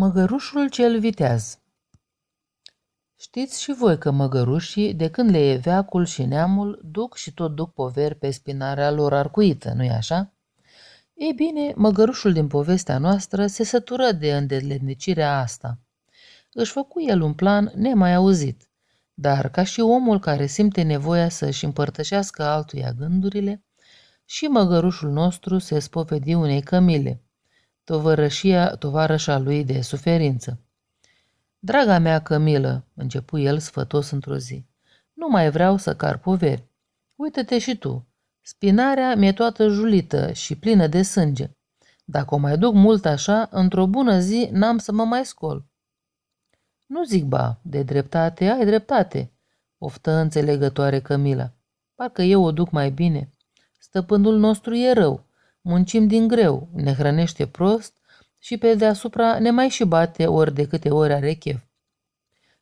Măgărușul cel viteaz Știți și voi că măgărușii, de când le e veacul și neamul, duc și tot duc poveri pe spinarea lor arcuită, nu-i așa? Ei bine, măgărușul din povestea noastră se sătură de îndeletnicirea asta. Își făcu el un plan nemai auzit, dar ca și omul care simte nevoia să-și împărtășească altuia gândurile, și măgărușul nostru se spovedi unei cămile, tovărășia tovarășa lui de suferință. Draga mea Cămilă, începu el sfătos într-o zi, nu mai vreau să car poveri. Uită-te și tu, spinarea mi-e toată julită și plină de sânge. Dacă o mai duc mult așa, într-o bună zi n-am să mă mai scol. Nu zic ba, de dreptate ai dreptate, oftă înțelegătoare Cămila. Parcă eu o duc mai bine. Stăpânul nostru e rău, muncim din greu, ne hrănește prost și pe deasupra ne mai și bate ori de câte ori are chef.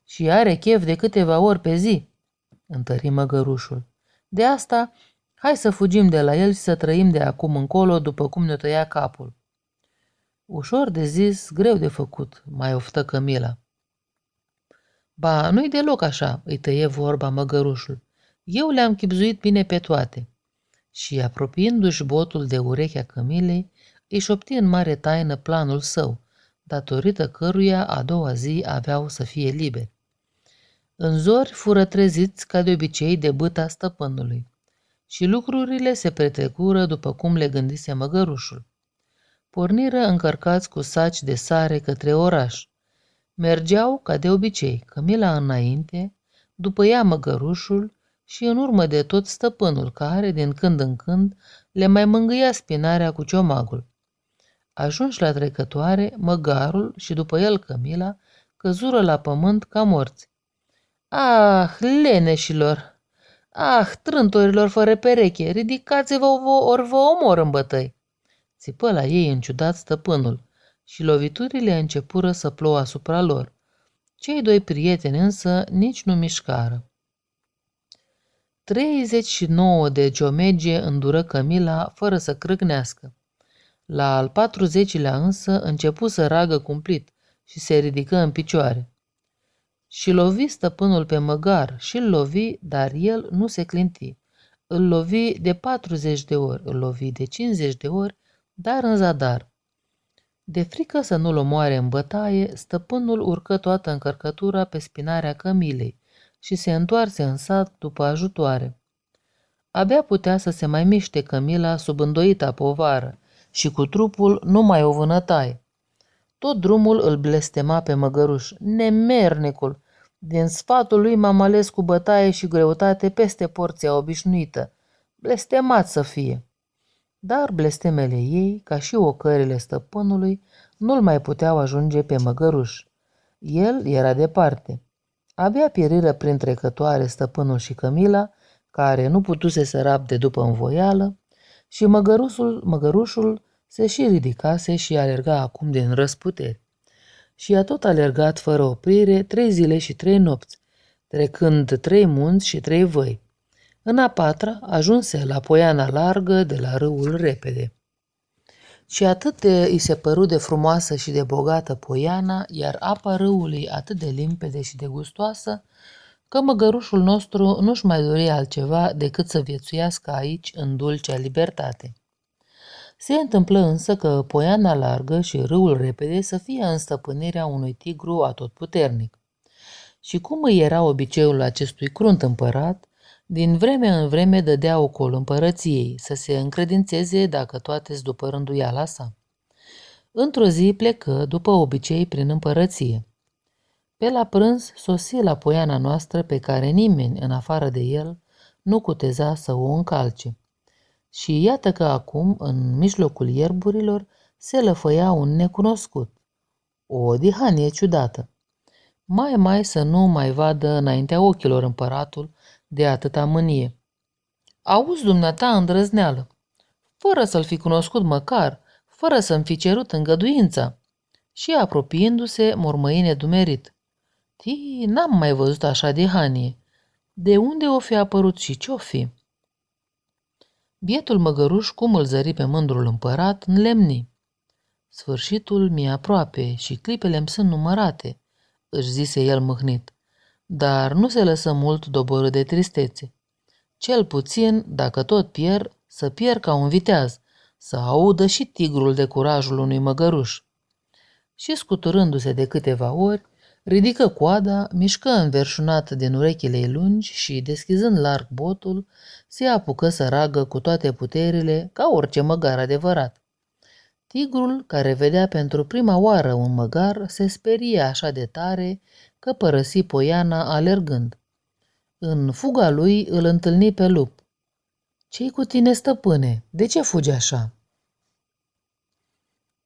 Și are chef de câteva ori pe zi, întări măgărușul. De asta, hai să fugim de la el și să trăim de acum încolo după cum ne tăia capul. Ușor de zis, greu de făcut, mai oftă Cămila. Ba, nu-i deloc așa, îi tăie vorba măgărușul. Eu le-am chipzuit bine pe toate. Și, apropiindu-și botul de urechea Cămilei, își șopti în mare taină planul său, datorită căruia a doua zi aveau să fie liberi. În zori fură treziți ca de obicei de băta stăpânului și lucrurile se pretrecură după cum le gândise măgărușul. Porniră încărcați cu saci de sare către oraș. Mergeau, ca de obicei, Cămila înainte, după ea măgărușul și în urmă de tot stăpânul care, din când în când, le mai mângâia spinarea cu ciomagul. Ajunși la trecătoare, măgarul și după el Cămila căzură la pământ ca morți. Ah, leneșilor! Ah, trântorilor fără pereche, ridicați-vă ori vă omor în bătăi! Țipă la ei înciudat stăpânul și loviturile începură să plouă asupra lor. Cei doi prieteni însă nici nu mișcară. 39 de geomege îndură Cămila fără să crâgnească. La al patruzecilea însă începu să ragă cumplit și se ridică în picioare. Și lovi stăpânul pe măgar și îl lovi, dar el nu se clinti. Îl lovi de 40 de ori, îl lovi de 50 de ori, dar în zadar. De frică să nu-l omoare în bătaie, stăpânul urcă toată încărcătura pe spinarea cămilei și se întoarse în sat după ajutoare. Abia putea să se mai miște Cămila sub îndoita povară și cu trupul nu mai o vânătaie. Tot drumul îl blestema pe măgăruș, nemernicul. Din sfatul lui m-am ales cu bătaie și greutate peste porția obișnuită. Blestemat să fie. Dar blestemele ei, ca și ocările stăpânului, nu-l mai puteau ajunge pe măgăruș. El era departe. Abia pieriră prin trecătoare stăpânul și Cămila, care nu putuse să rabde după învoială, și măgărușul, măgărușul se și ridicase și alerga acum din răsputeri. Și a tot alergat fără oprire trei zile și trei nopți, trecând trei munți și trei văi. În a patra ajunse la poiana largă de la râul repede. Și atât de îi se păru de frumoasă și de bogată poiana, iar apa râului atât de limpede și de gustoasă, că măgărușul nostru nu-și mai dorea altceva decât să viețuiască aici în dulcea libertate. Se întâmplă însă că poiana largă și râul repede să fie în stăpânirea unui tigru atotputernic. Și cum îi era obiceiul acestui crunt împărat, din vreme în vreme dădea ocol împărăției, să se încredințeze dacă toate după rânduiala sa. Într-o zi plecă, după obicei, prin împărăție. Pe la prânz sosi la poiana noastră pe care nimeni, în afară de el, nu cuteza să o încalce. Și iată că acum, în mijlocul ierburilor, se lăfăia un necunoscut. O dihanie ciudată. Mai mai să nu mai vadă înaintea ochilor împăratul de atâta mânie. Auzi dumneata îndrăzneală, fără să-l fi cunoscut măcar, fără să-mi fi cerut îngăduința. Și apropiindu-se, mormăi nedumerit. Ti, n-am mai văzut așa de hanie. De unde o fi apărut și ce-o fi? Bietul măgăruș cum îl zări pe mândrul împărat, lemni. Sfârșitul mi-e aproape și clipele îmi sunt numărate, își zise el mâhnit, dar nu se lăsă mult doborât de tristețe. Cel puțin, dacă tot pierd, să pierd ca un viteaz, să audă și tigrul de curajul unui măgăruș. Și scuturându-se de câteva ori, ridică coada, mișcă înverșunat din urechile ei lungi și, deschizând larg botul, se apucă să ragă cu toate puterile, ca orice măgar adevărat. Tigrul, care vedea pentru prima oară un măgar, se sperie așa de tare că părăsi poiana alergând. În fuga lui îl întâlni pe lup. Ce-i cu tine, stăpâne? De ce fugi așa?"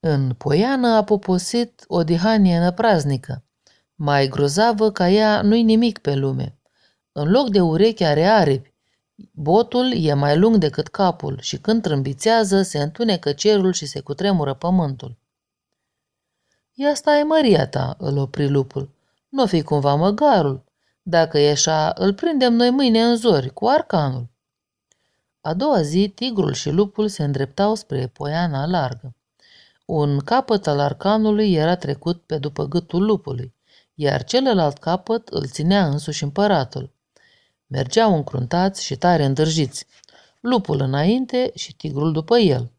În poiană a poposit o dihanie năpraznică. Mai grozavă ca ea nu-i nimic pe lume. În loc de urechi are aripi. Botul e mai lung decât capul și când trâmbițează se întunecă cerul și se cutremură pământul. Ia stai, măria ta, îl opri lupul. Nu fi cumva măgarul. Dacă e așa, îl prindem noi mâine în zori, cu arcanul. A doua zi, tigrul și lupul se îndreptau spre poiana largă. Un capăt al arcanului era trecut pe după gâtul lupului, iar celălalt capăt îl ținea însuși împăratul. Mergeau încruntați și tare îndrăjiți, lupul înainte și tigrul după el.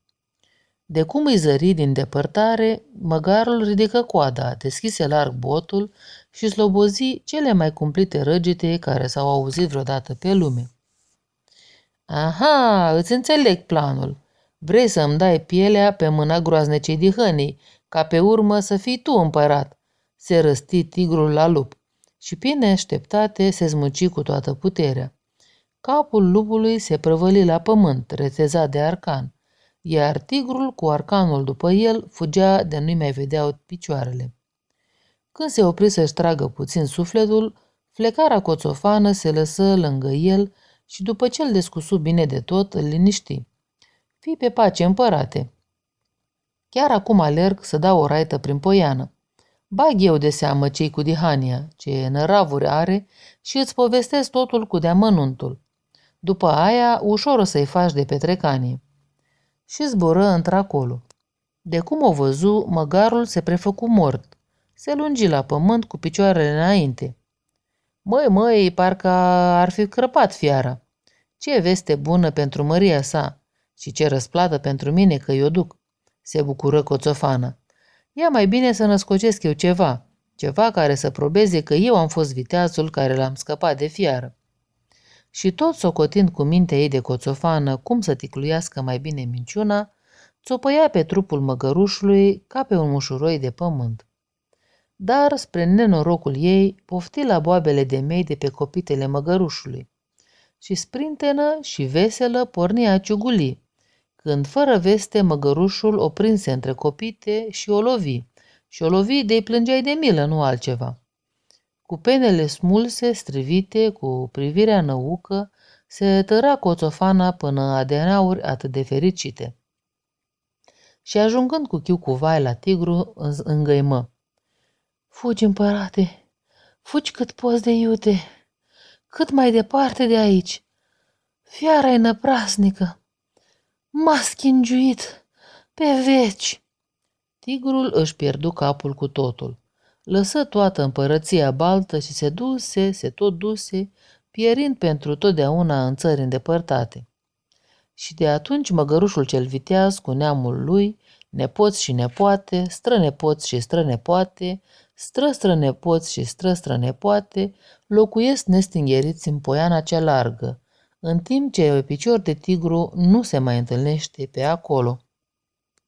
De cum îi zări din depărtare, măgarul ridică coada, deschise larg botul și slobozi cele mai cumplite răgete care s-au auzit vreodată pe lume. Aha, îți înțeleg planul. Vrei să îmi dai pielea pe mâna groaznecei dihănii, ca pe urmă să fii tu împărat, se răsti tigrul la lup și pe neașteptate se zmuci cu toată puterea. Capul lupului se prăvăli la pământ, retezat de arcan, iar tigrul cu arcanul după el fugea de nu-i mai vedeau picioarele. Când se opri să-și tragă puțin sufletul, flecara coțofană se lăsă lângă el și după ce îl descusu bine de tot, îl liniști. Fii pe pace, împărate. Chiar acum alerg să dau o raită prin poiană. Bag eu de seamă cei cu dihania, ce năravuri are și îți povestesc totul cu deamănuntul. După aia, ușor o să-i faci de petrecanie. Și zbură într-acolo. De cum o văzu, măgarul se prefăcu mort. Se lungi la pământ cu picioarele înainte. Măi, măi, parcă ar fi crăpat fiara. Ce veste bună pentru măria sa și ce răsplată pentru mine că i-o duc, se bucură Coțofana. Ia mai bine să născocesc eu ceva, ceva care să probeze că eu am fost viteazul care l-am scăpat de fiară. Și tot socotind cu mintea ei de coțofană cum să ticluiască mai bine minciuna, țopăia pe trupul măgărușului ca pe un mușuroi de pământ. Dar, spre nenorocul ei, pofti la boabele de mei de pe copitele măgărușului și sprintenă și veselă porni a ciuguli, când fără veste măgărușul o prinse între copite și o lovi, și o lovi de-i plângeai de milă, nu altceva. Cu penele smulse, strivite, cu privirea năucă, se tăra coțofana până adenauri atât de fericite. Și ajungând cu chiu cu vai la tigru, îngăimă. Fugi, împărate, fugi cât poți de iute, cât mai departe de aici. Fiara e năprasnică, m-a schingiuit pe veci. Tigrul își pierdu capul cu totul. Lăsă toată împărăția baltă și se duse, se tot duse, pierind pentru totdeauna în țări îndepărtate. Și de atunci măgărușul cel viteaz cu neamul lui, nepoți și nepoate, strănepoți și strănepoate, stră-strănepoți și stră-strănepoate, locuiesc nestingheriți în poiana cea largă, în timp ce pe picior de tigru nu se mai întâlnește pe acolo.